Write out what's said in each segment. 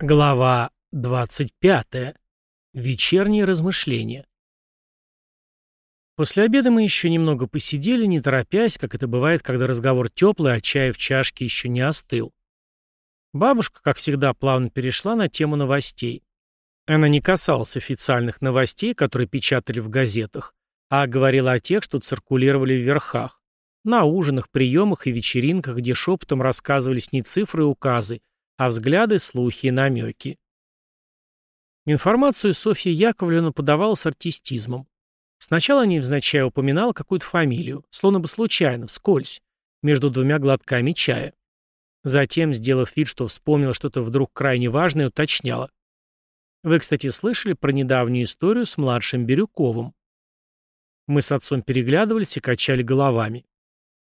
Глава 25. Вечерние размышления. После обеда мы еще немного посидели, не торопясь, как это бывает, когда разговор теплый, а чай в чашке еще не остыл. Бабушка, как всегда, плавно перешла на тему новостей. Она не касалась официальных новостей, которые печатали в газетах, а говорила о тех, что циркулировали в верхах, на ужинах, приемах и вечеринках, где шепотом рассказывались не цифры и указы, а взгляды, слухи и намеки. Информацию Софья Яковлевна подавала с артистизмом. Сначала невзначай упоминала какую-то фамилию, словно бы случайно, вскользь, между двумя глотками чая. Затем, сделав вид, что вспомнила что-то вдруг крайне важное, уточняла. Вы, кстати, слышали про недавнюю историю с младшим Бирюковым? Мы с отцом переглядывались и качали головами.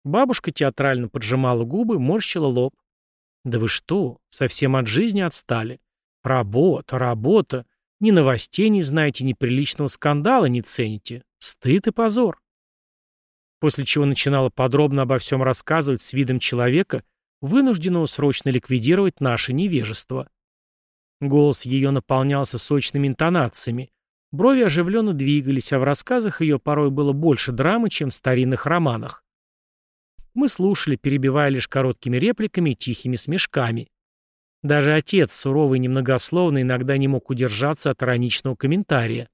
Бабушка театрально поджимала губы, морщила лоб. Да вы что, совсем от жизни отстали? Работа, работа. Ни новостей не знаете, ни приличного скандала не цените. Стыд и позор. После чего начинала подробно обо всем рассказывать с видом человека, вынужденного срочно ликвидировать наше невежество. Голос ее наполнялся сочными интонациями. Брови оживленно двигались, а в рассказах ее порой было больше драмы, чем в старинных романах. Мы слушали, перебивая лишь короткими репликами и тихими смешками. Даже отец, суровый и немногословный, иногда не мог удержаться от ироничного комментария.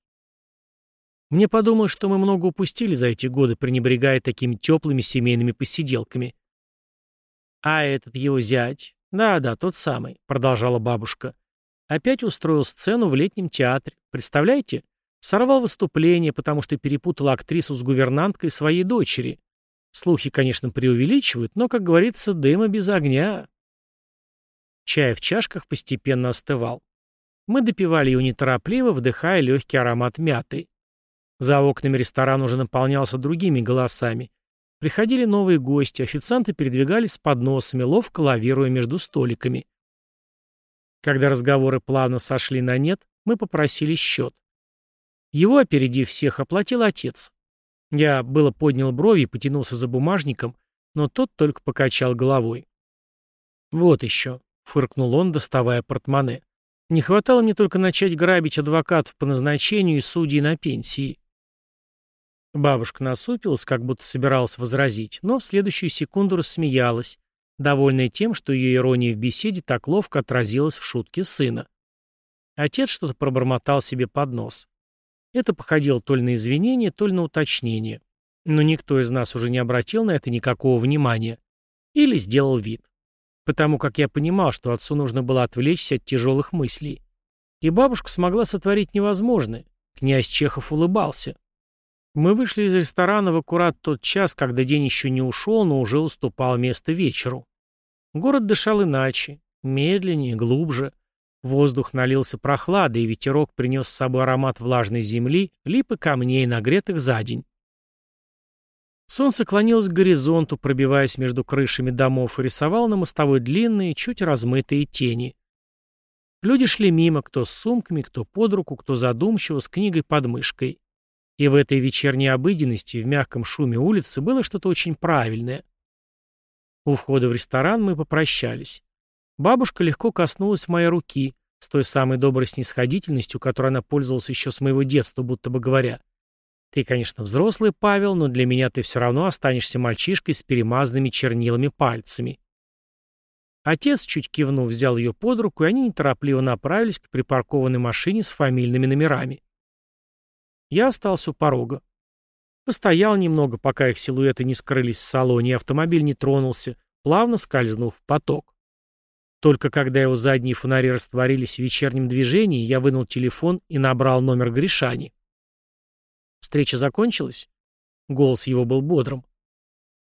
Мне подумалось, что мы много упустили за эти годы, пренебрегая такими теплыми семейными посиделками. «А этот его зять?» «Да-да, тот самый», — продолжала бабушка. «Опять устроил сцену в летнем театре. Представляете? Сорвал выступление, потому что перепутал актрису с гувернанткой своей дочери. Слухи, конечно, преувеличивают, но, как говорится, дыма без огня. Чай в чашках постепенно остывал. Мы допивали его неторопливо, вдыхая легкий аромат мяты. За окнами ресторан уже наполнялся другими голосами. Приходили новые гости, официанты передвигались с подносами, ловко лавируя между столиками. Когда разговоры плавно сошли на нет, мы попросили счет. Его, опередив всех, оплатил отец. Я было поднял брови и потянулся за бумажником, но тот только покачал головой. «Вот еще», — фыркнул он, доставая портмоне. «Не хватало мне только начать грабить адвокатов по назначению и судей на пенсии». Бабушка насупилась, как будто собиралась возразить, но в следующую секунду рассмеялась, довольная тем, что ее ирония в беседе так ловко отразилась в шутке сына. Отец что-то пробормотал себе под нос. Это походило то ли на извинение, то ли на уточнение. Но никто из нас уже не обратил на это никакого внимания. Или сделал вид. Потому как я понимал, что отцу нужно было отвлечься от тяжелых мыслей. И бабушка смогла сотворить невозможное. Князь Чехов улыбался. Мы вышли из ресторана в аккурат тот час, когда день еще не ушел, но уже уступал место вечеру. Город дышал иначе, медленнее, глубже. Воздух налился прохладой, и ветерок принес с собой аромат влажной земли, лип и камней, нагретых за день. Солнце клонилось к горизонту, пробиваясь между крышами домов, и рисовало на мостовой длинные, чуть размытые тени. Люди шли мимо, кто с сумками, кто под руку, кто задумчиво, с книгой под мышкой. И в этой вечерней обыденности, в мягком шуме улицы, было что-то очень правильное. У входа в ресторан мы попрощались. Бабушка легко коснулась моей руки, с той самой доброй снисходительностью, которой она пользовалась еще с моего детства, будто бы говоря. «Ты, конечно, взрослый, Павел, но для меня ты все равно останешься мальчишкой с перемазанными чернилами пальцами». Отец, чуть кивнув, взял ее под руку, и они неторопливо направились к припаркованной машине с фамильными номерами. Я остался у порога. Постоял немного, пока их силуэты не скрылись в салоне, и автомобиль не тронулся, плавно скользнув в поток. Только когда его задние фонари растворились в вечернем движении, я вынул телефон и набрал номер Гришани. «Встреча закончилась?» Голос его был бодрым.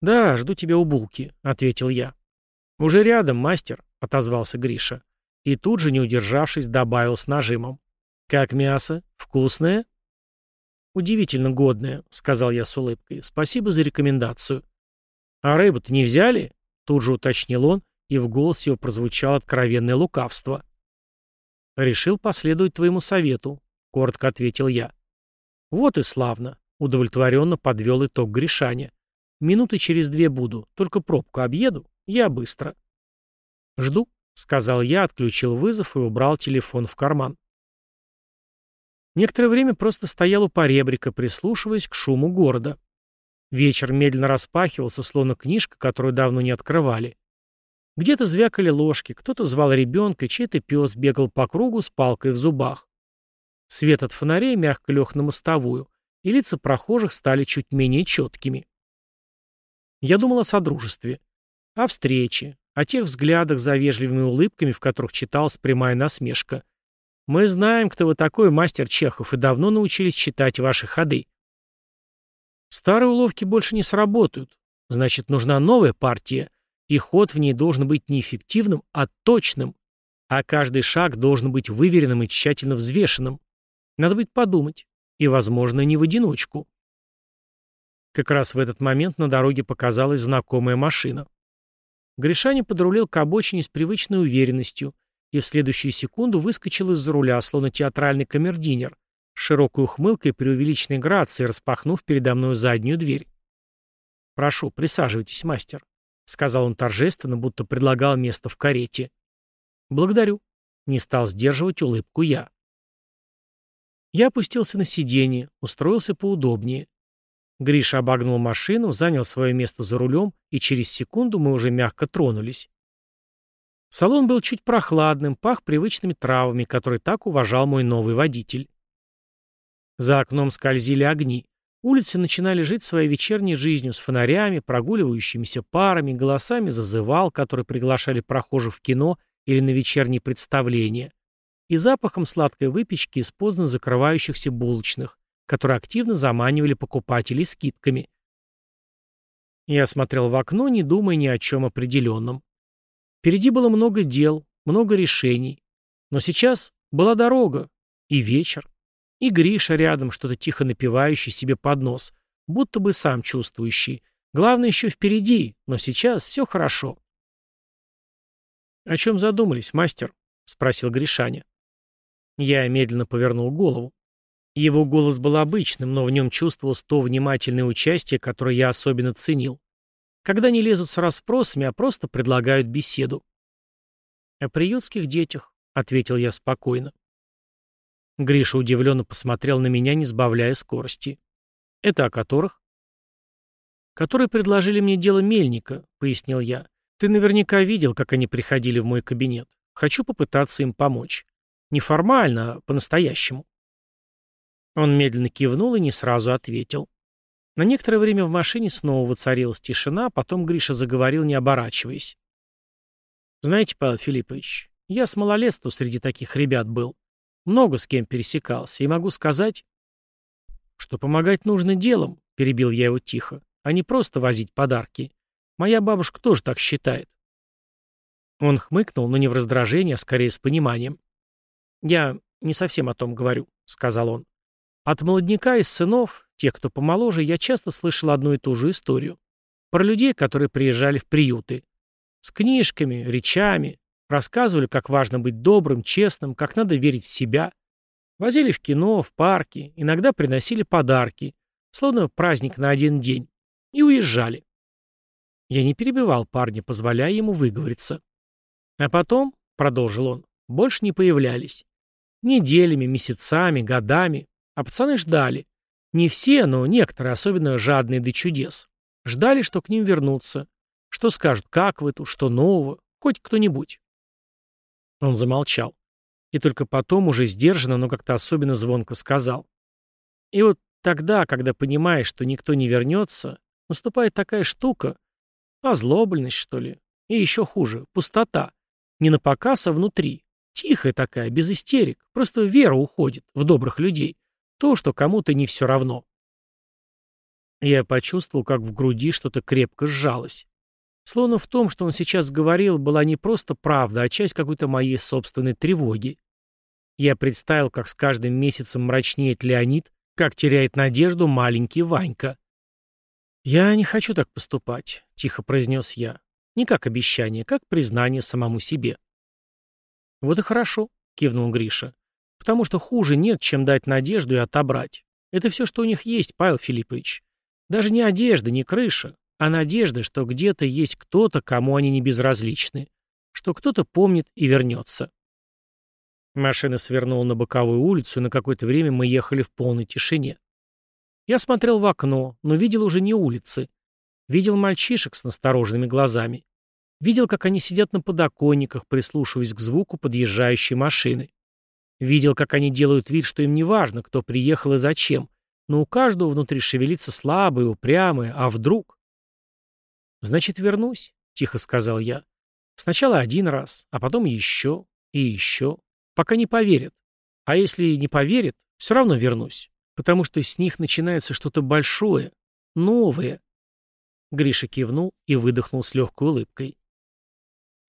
«Да, жду тебя у булки», — ответил я. «Уже рядом, мастер», — отозвался Гриша. И тут же, не удержавшись, добавил с нажимом. «Как мясо? Вкусное?» «Удивительно годное», — сказал я с улыбкой. «Спасибо за рекомендацию». «А рыбу-то не взяли?» — тут же уточнил он, и в голосе его прозвучало откровенное лукавство. «Решил последовать твоему совету», — коротко ответил я. «Вот и славно», — удовлетворенно подвел итог Гришаня. «Минуты через две буду, только пробку объеду, я быстро». «Жду», — сказал я, отключил вызов и убрал телефон в карман. Некоторое время просто стоял у поребрика, прислушиваясь к шуму города. Вечер медленно распахивался, словно книжка, которую давно не открывали. Где-то звякали ложки, кто-то звал ребенка, чей-то пес бегал по кругу с палкой в зубах. Свет от фонарей мягко лег на мостовую, и лица прохожих стали чуть менее четкими. Я думал о содружестве, о встрече, о тех взглядах за вежливыми улыбками, в которых читалась прямая насмешка. Мы знаем, кто вы такой, мастер Чехов, и давно научились читать ваши ходы. Старые уловки больше не сработают. Значит, нужна новая партия, и ход в ней должен быть не эффективным, а точным. А каждый шаг должен быть выверенным и тщательно взвешенным. Надо будет подумать. И, возможно, не в одиночку. Как раз в этот момент на дороге показалась знакомая машина. Гришаня подрулил к обочине с привычной уверенностью и в следующую секунду выскочил из-за руля, словно театральный камердинер, с широкой ухмылкой и преувеличенной грацией, распахнув передо мной заднюю дверь. «Прошу, присаживайтесь, мастер», — сказал он торжественно, будто предлагал место в карете. «Благодарю», — не стал сдерживать улыбку я. Я опустился на сиденье, устроился поудобнее. Гриша обогнул машину, занял свое место за рулем, и через секунду мы уже мягко тронулись. Салон был чуть прохладным, пах привычными травами, которые так уважал мой новый водитель. За окном скользили огни. Улицы начинали жить своей вечерней жизнью с фонарями, прогуливающимися парами, голосами зазывал, которые приглашали прохожих в кино или на вечерние представления, и запахом сладкой выпечки из поздно закрывающихся булочных, которые активно заманивали покупателей скидками. Я смотрел в окно, не думая ни о чем определенном. Впереди было много дел, много решений. Но сейчас была дорога, и вечер, и Гриша рядом, что-то тихо напивающий себе под нос, будто бы сам чувствующий. Главное еще впереди, но сейчас все хорошо. «О чем задумались, мастер?» — спросил Гришаня. Я медленно повернул голову. Его голос был обычным, но в нем чувствовалось то внимательное участие, которое я особенно ценил. Когда не лезут с расспросами, а просто предлагают беседу. «О приютских детях», — ответил я спокойно. Гриша удивленно посмотрел на меня, не сбавляя скорости. «Это о которых?» «Которые предложили мне дело Мельника», — пояснил я. «Ты наверняка видел, как они приходили в мой кабинет. Хочу попытаться им помочь. Не формально, а по-настоящему». Он медленно кивнул и не сразу ответил. На некоторое время в машине снова воцарилась тишина, а потом Гриша заговорил, не оборачиваясь. «Знаете, Павел Филиппович, я с малолетства среди таких ребят был. Много с кем пересекался, и могу сказать, что помогать нужно делом, перебил я его тихо, а не просто возить подарки. Моя бабушка тоже так считает. Он хмыкнул, но не в раздражении, а скорее с пониманием. «Я не совсем о том говорю», — сказал он. От молодняка из сынов, тех, кто помоложе, я часто слышал одну и ту же историю. Про людей, которые приезжали в приюты. С книжками, речами. Рассказывали, как важно быть добрым, честным, как надо верить в себя. Возили в кино, в парки, иногда приносили подарки, словно праздник на один день. И уезжали. Я не перебивал парня, позволяя ему выговориться. А потом, продолжил он, больше не появлялись. Неделями, месяцами, годами. А пацаны ждали. Не все, но некоторые, особенно жадные до чудес. Ждали, что к ним вернутся. Что скажут, как вы тут, что нового, хоть кто-нибудь. Он замолчал. И только потом уже сдержанно, но как-то особенно звонко сказал. И вот тогда, когда понимаешь, что никто не вернется, наступает такая штука, озлобленность, что ли, и еще хуже, пустота. Не на показ, а внутри. Тихая такая, без истерик. Просто вера уходит в добрых людей. То, что кому-то не все равно. Я почувствовал, как в груди что-то крепко сжалось. Словно в том, что он сейчас говорил, была не просто правда, а часть какой-то моей собственной тревоги. Я представил, как с каждым месяцем мрачнеет Леонид, как теряет надежду маленький Ванька. «Я не хочу так поступать», — тихо произнес я. «Не как обещание, как признание самому себе». «Вот и хорошо», — кивнул Гриша. Потому что хуже нет, чем дать надежду и отобрать. Это все, что у них есть, Павел Филиппович. Даже не одежда, не крыша, а надежда, что где-то есть кто-то, кому они не безразличны. что кто-то помнит и вернется. Машина свернула на боковую улицу, и на какое-то время мы ехали в полной тишине. Я смотрел в окно, но видел уже не улицы. Видел мальчишек с настороженными глазами. Видел, как они сидят на подоконниках, прислушиваясь к звуку подъезжающей машины. Видел, как они делают вид, что им не важно, кто приехал и зачем, но у каждого внутри шевелится слабое, упрямое, а вдруг? «Значит, вернусь», — тихо сказал я. «Сначала один раз, а потом еще и еще, пока не поверят. А если не поверят, все равно вернусь, потому что с них начинается что-то большое, новое». Гриша кивнул и выдохнул с легкой улыбкой.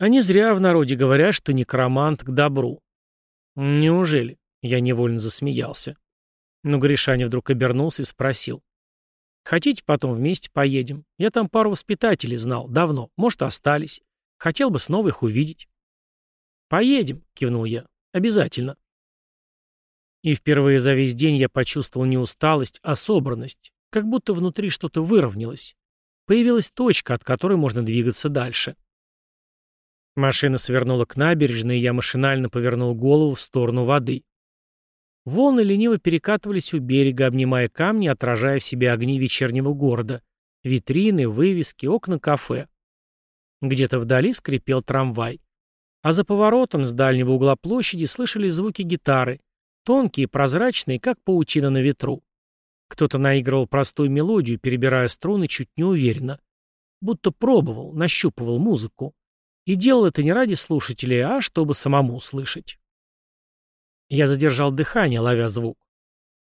Не зря в народе говорят, что некромант к добру. Неужели? Я невольно засмеялся. Но Гришаня вдруг обернулся и спросил. «Хотите, потом вместе поедем? Я там пару воспитателей знал, давно, может, остались. Хотел бы снова их увидеть». «Поедем», — кивнул я. «Обязательно». И впервые за весь день я почувствовал не усталость, а собранность, как будто внутри что-то выровнялось. Появилась точка, от которой можно двигаться дальше. Машина свернула к набережной, и я машинально повернул голову в сторону воды. Волны лениво перекатывались у берега, обнимая камни, отражая в себе огни вечернего города. Витрины, вывески, окна кафе. Где-то вдали скрипел трамвай. А за поворотом с дальнего угла площади слышались звуки гитары, тонкие, прозрачные, как паутина на ветру. Кто-то наигрывал простую мелодию, перебирая струны чуть неуверенно. Будто пробовал, нащупывал музыку. И делал это не ради слушателей, а чтобы самому услышать. Я задержал дыхание, ловя звук.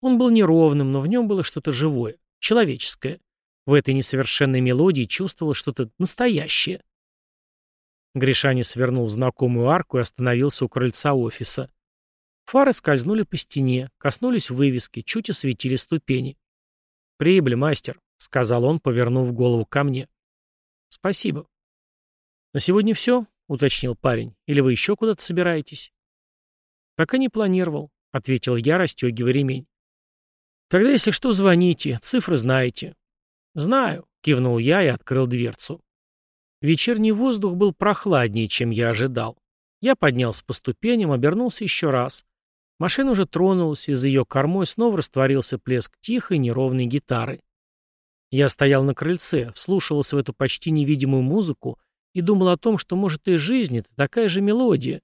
Он был неровным, но в нем было что-то живое, человеческое. В этой несовершенной мелодии чувствовалось что-то настоящее. Гришани свернул знакомую арку и остановился у крыльца офиса. Фары скользнули по стене, коснулись вывески, чуть осветили ступени. «Прибыль, мастер», — сказал он, повернув голову ко мне. «Спасибо», «На сегодня все?» — уточнил парень. «Или вы еще куда-то собираетесь?» «Пока не планировал», — ответил я, расстегивая ремень. «Тогда, если что, звоните. Цифры знаете». «Знаю», — кивнул я и открыл дверцу. Вечерний воздух был прохладнее, чем я ожидал. Я поднялся по ступеням, обернулся еще раз. Машина уже тронулась, и за ее кормой снова растворился плеск тихой, неровной гитары. Я стоял на крыльце, вслушивался в эту почти невидимую музыку и думал о том, что, может, и жизнь — это такая же мелодия.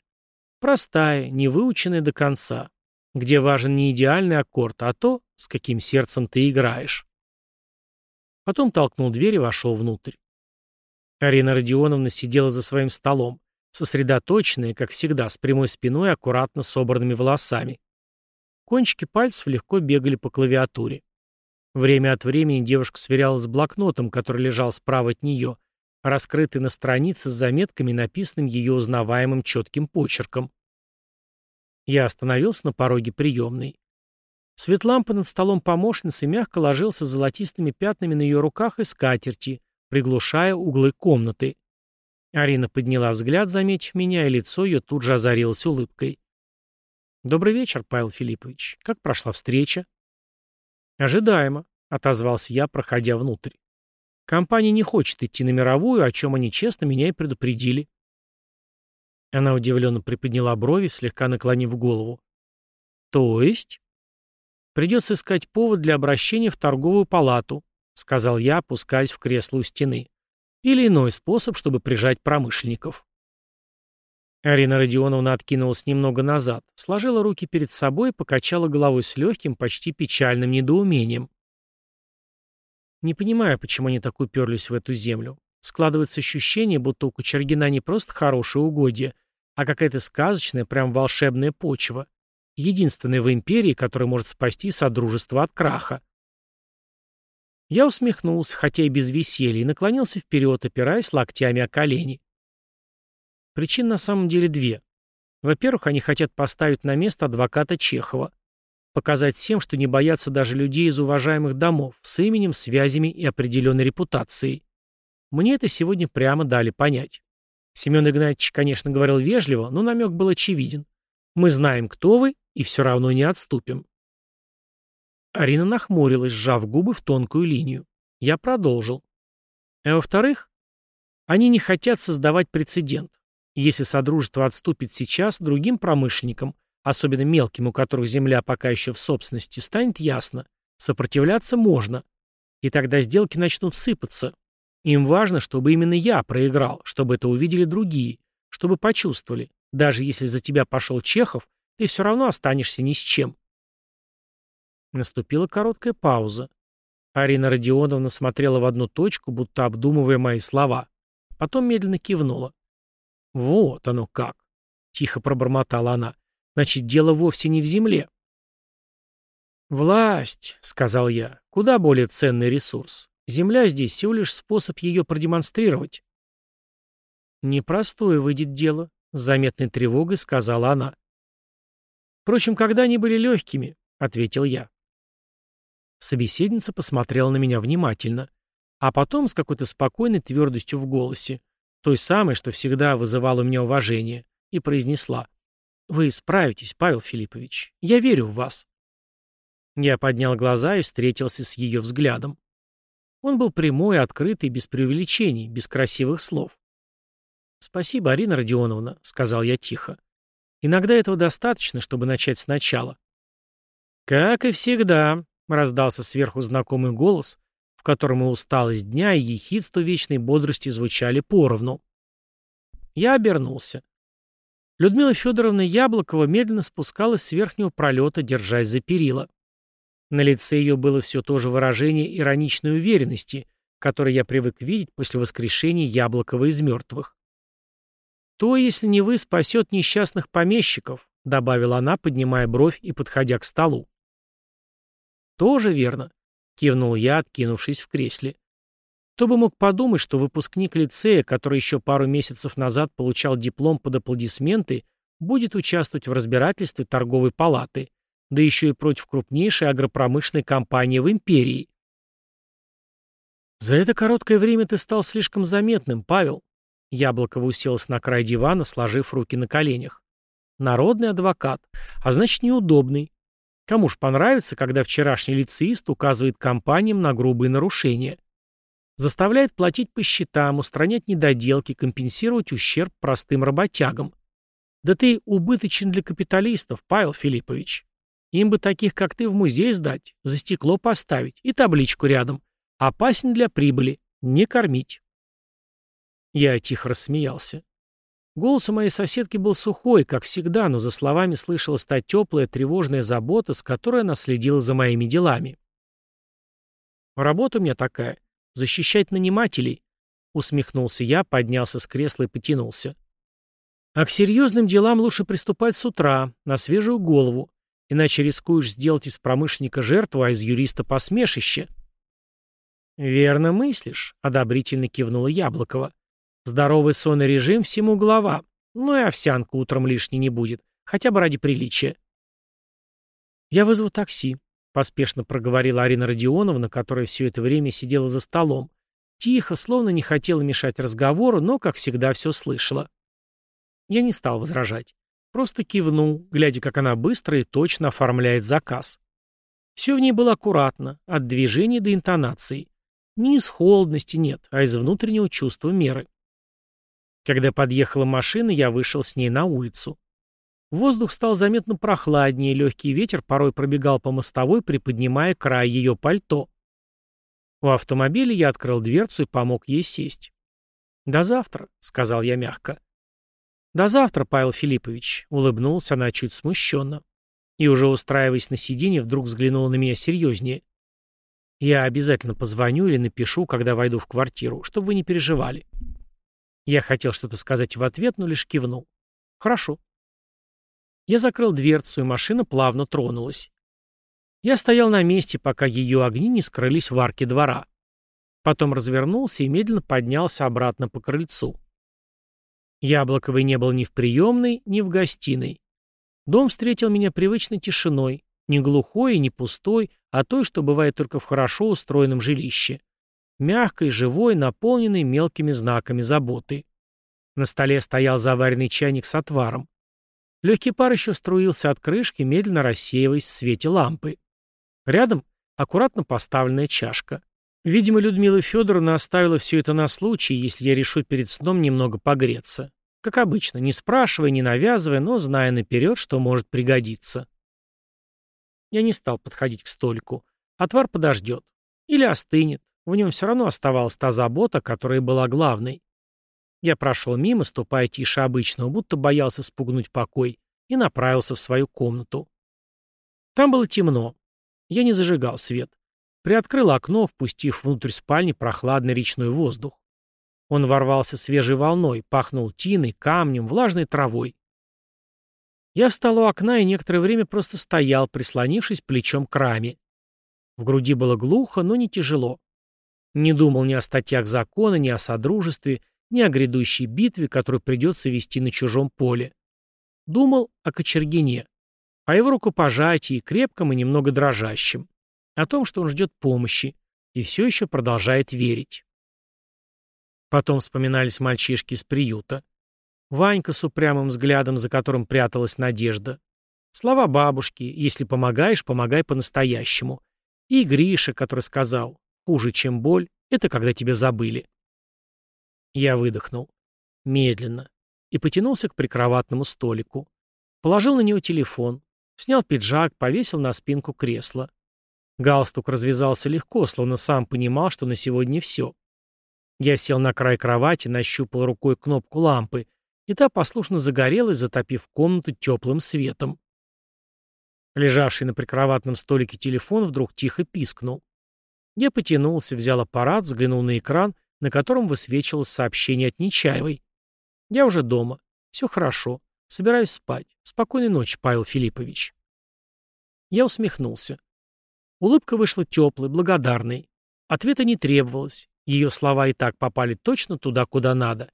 Простая, не выученная до конца, где важен не идеальный аккорд, а то, с каким сердцем ты играешь. Потом толкнул дверь и вошел внутрь. Арина Родионовна сидела за своим столом, сосредоточенная, как всегда, с прямой спиной и аккуратно собранными волосами. Кончики пальцев легко бегали по клавиатуре. Время от времени девушка сверялась с блокнотом, который лежал справа от нее, раскрытый на странице с заметками, написанным ее узнаваемым четким почерком. Я остановился на пороге приемной. Свет лампы над столом помощницы мягко ложился золотистыми пятнами на ее руках и скатерти, приглушая углы комнаты. Арина подняла взгляд, заметив меня, и лицо ее тут же озарилось улыбкой. «Добрый вечер, Павел Филиппович. Как прошла встреча?» «Ожидаемо», — отозвался я, проходя внутрь. Компания не хочет идти на мировую, о чем они честно меня и предупредили. Она удивленно приподняла брови, слегка наклонив голову. То есть? Придется искать повод для обращения в торговую палату, сказал я, опускаясь в кресло у стены. Или иной способ, чтобы прижать промышленников. Арина Родионовна откинулась немного назад, сложила руки перед собой и покачала головой с легким, почти печальным недоумением. Не понимаю, почему они так уперлись в эту землю. Складывается ощущение, будто у Кучергина не просто хорошее угодье, а какая-то сказочная, прям волшебная почва. Единственная в империи, которая может спасти Содружество от краха. Я усмехнулся, хотя и без веселья, и наклонился вперед, опираясь локтями о колени. Причин на самом деле две. Во-первых, они хотят поставить на место адвоката Чехова. Показать всем, что не боятся даже людей из уважаемых домов, с именем, связями и определенной репутацией. Мне это сегодня прямо дали понять. Семен Игнатьевич, конечно, говорил вежливо, но намек был очевиден. Мы знаем, кто вы, и все равно не отступим. Арина нахмурилась, сжав губы в тонкую линию. Я продолжил. А во-вторых, они не хотят создавать прецедент. Если Содружество отступит сейчас, другим промышленникам, особенно мелким, у которых земля пока еще в собственности, станет ясно. Сопротивляться можно. И тогда сделки начнут сыпаться. Им важно, чтобы именно я проиграл, чтобы это увидели другие, чтобы почувствовали. Даже если за тебя пошел Чехов, ты все равно останешься ни с чем. Наступила короткая пауза. Арина Родионовна смотрела в одну точку, будто обдумывая мои слова. Потом медленно кивнула. «Вот оно как!» — тихо пробормотала она. «Значит, дело вовсе не в земле». «Власть», — сказал я, — «куда более ценный ресурс. Земля здесь всего лишь способ ее продемонстрировать». «Непростое выйдет дело», — с заметной тревогой сказала она. «Впрочем, когда они были легкими», — ответил я. Собеседница посмотрела на меня внимательно, а потом с какой-то спокойной твердостью в голосе, той самой, что всегда вызывало у меня уважение, и произнесла. «Вы справитесь, Павел Филиппович. Я верю в вас». Я поднял глаза и встретился с ее взглядом. Он был прямой, открытый, без преувеличений, без красивых слов. «Спасибо, Арина Родионовна», — сказал я тихо. «Иногда этого достаточно, чтобы начать сначала». «Как и всегда», Раздался сверху знакомый голос, в котором и усталость дня, и ехидство вечной бодрости звучали поровну. Я обернулся. Людмила Федоровна Яблокова медленно спускалась с верхнего пролета, держась за перила. На лице ее было все то же выражение ироничной уверенности, которое я привык видеть после воскрешения Яблокова из мертвых. «То, если не вы, спасет несчастных помещиков», — добавила она, поднимая бровь и подходя к столу. «Тоже верно», — кивнул я, откинувшись в кресле. Кто бы мог подумать, что выпускник лицея, который еще пару месяцев назад получал диплом под аплодисменты, будет участвовать в разбирательстве торговой палаты, да еще и против крупнейшей агропромышленной компании в империи. «За это короткое время ты стал слишком заметным, Павел». Яблокова уселась на край дивана, сложив руки на коленях. «Народный адвокат, а значит неудобный. Кому ж понравится, когда вчерашний лицеист указывает компаниям на грубые нарушения? Заставляет платить по счетам, устранять недоделки, компенсировать ущерб простым работягам. Да ты убыточен для капиталистов, Павел Филиппович. Им бы таких, как ты, в музей сдать, за стекло поставить и табличку рядом. Опасен для прибыли. Не кормить. Я тихо рассмеялся. Голос у моей соседки был сухой, как всегда, но за словами слышалась та теплая, тревожная забота, с которой она следила за моими делами. «Работа у меня такая — защищать нанимателей», — усмехнулся я, поднялся с кресла и потянулся. «А к серьезным делам лучше приступать с утра, на свежую голову, иначе рискуешь сделать из промышленника жертву, а из юриста посмешище». «Верно мыслишь», — одобрительно кивнула Яблокова. Здоровый сонный режим всему голова. Ну и овсянка утром лишней не будет. Хотя бы ради приличия. «Я вызову такси», — поспешно проговорила Арина Родионовна, которая все это время сидела за столом. Тихо, словно не хотела мешать разговору, но, как всегда, все слышала. Я не стал возражать. Просто кивнул, глядя, как она быстро и точно оформляет заказ. Все в ней было аккуратно, от движения до интонации. Не из холодности нет, а из внутреннего чувства меры. Когда подъехала машина, я вышел с ней на улицу. Воздух стал заметно прохладнее, легкий ветер порой пробегал по мостовой, приподнимая край ее пальто. У автомобиля я открыл дверцу и помог ей сесть. «До завтра», — сказал я мягко. «До завтра, Павел Филиппович», — улыбнулся она чуть смущенно. И уже устраиваясь на сиденье, вдруг взглянула на меня серьезнее. «Я обязательно позвоню или напишу, когда войду в квартиру, чтобы вы не переживали». Я хотел что-то сказать в ответ, но лишь кивнул. «Хорошо». Я закрыл дверцу, и машина плавно тронулась. Я стоял на месте, пока ее огни не скрылись в арке двора. Потом развернулся и медленно поднялся обратно по крыльцу. Яблоковой не был ни в приемной, ни в гостиной. Дом встретил меня привычной тишиной, не глухой и не пустой, а той, что бывает только в хорошо устроенном жилище мягкой, живой, наполненной мелкими знаками заботы. На столе стоял заваренный чайник с отваром. Легкий пар еще струился от крышки, медленно рассеиваясь в свете лампы. Рядом аккуратно поставленная чашка. Видимо, Людмила Федоровна оставила все это на случай, если я решу перед сном немного погреться. Как обычно, не спрашивая, не навязывая, но зная наперед, что может пригодиться. Я не стал подходить к столику. Отвар подождет. Или остынет. В нем все равно оставалась та забота, которая была главной. Я прошел мимо, ступая тише обычного, будто боялся спугнуть покой, и направился в свою комнату. Там было темно. Я не зажигал свет. Приоткрыл окно, впустив внутрь спальни прохладный речной воздух. Он ворвался свежей волной, пахнул тиной, камнем, влажной травой. Я встал у окна и некоторое время просто стоял, прислонившись плечом к раме. В груди было глухо, но не тяжело. Не думал ни о статьях закона, ни о содружестве, ни о грядущей битве, которую придется вести на чужом поле. Думал о Кочергине, о его рукопожатии, крепком и немного дрожащем, о том, что он ждет помощи и все еще продолжает верить. Потом вспоминались мальчишки из приюта. Ванька с упрямым взглядом, за которым пряталась надежда. Слова бабушки «Если помогаешь, помогай по-настоящему». И Гриша, который сказал «Хуже, чем боль, это когда тебя забыли». Я выдохнул. Медленно. И потянулся к прикроватному столику. Положил на него телефон. Снял пиджак, повесил на спинку кресла. Галстук развязался легко, словно сам понимал, что на сегодня все. Я сел на край кровати, нащупал рукой кнопку лампы, и та послушно загорелась, затопив комнату теплым светом. Лежавший на прикроватном столике телефон вдруг тихо пискнул. Я потянулся, взял аппарат, взглянул на экран на котором высвечивалось сообщение от Нечаевой. «Я уже дома. Все хорошо. Собираюсь спать. Спокойной ночи, Павел Филиппович». Я усмехнулся. Улыбка вышла теплой, благодарной. Ответа не требовалось. Ее слова и так попали точно туда, куда надо.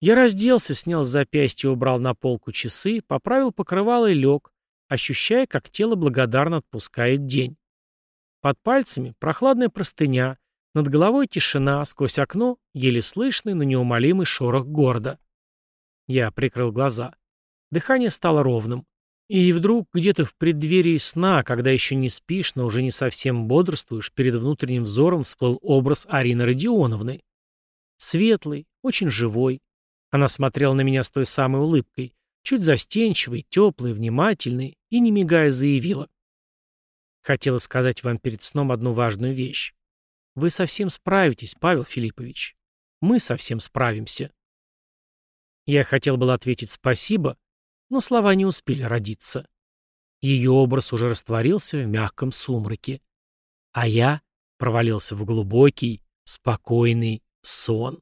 Я разделся, снял с запястья, убрал на полку часы, поправил покрывало и лег, ощущая, как тело благодарно отпускает день. Под пальцами прохладная простыня, над головой тишина, сквозь окно еле слышный, но неумолимый шорох города. Я прикрыл глаза. Дыхание стало ровным. И вдруг, где-то в преддверии сна, когда еще не спишь, но уже не совсем бодрствуешь, перед внутренним взором всплыл образ Арины Родионовны. Светлый, очень живой. Она смотрела на меня с той самой улыбкой, чуть застенчивой, теплой, внимательной, и, не мигая, заявила. Хотела сказать вам перед сном одну важную вещь. Вы совсем справитесь, Павел Филиппович. Мы совсем справимся. Я хотел было ответить спасибо, но слова не успели родиться. Ее образ уже растворился в мягком сумраке. А я провалился в глубокий, спокойный сон.